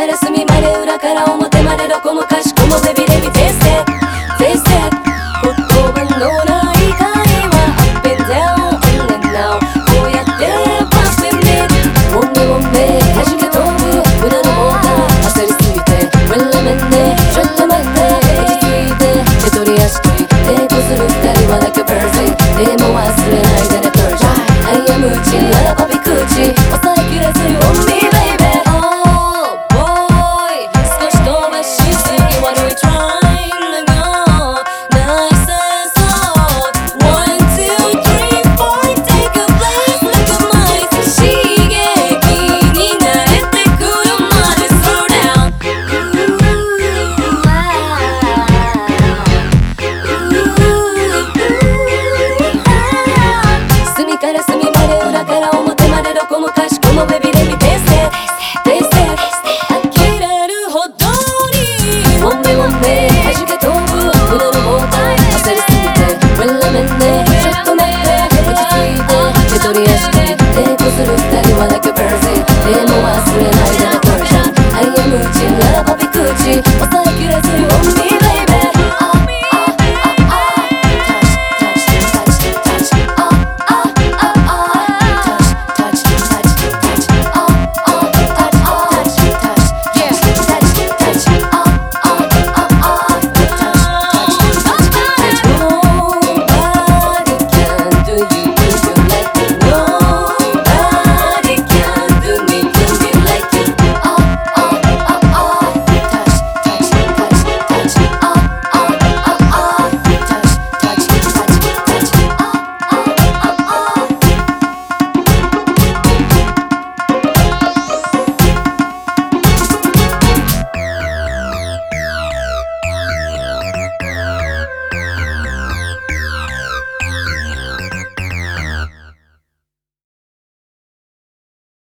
から隅まで裏から表までどこもかしこも背びれ見て捨て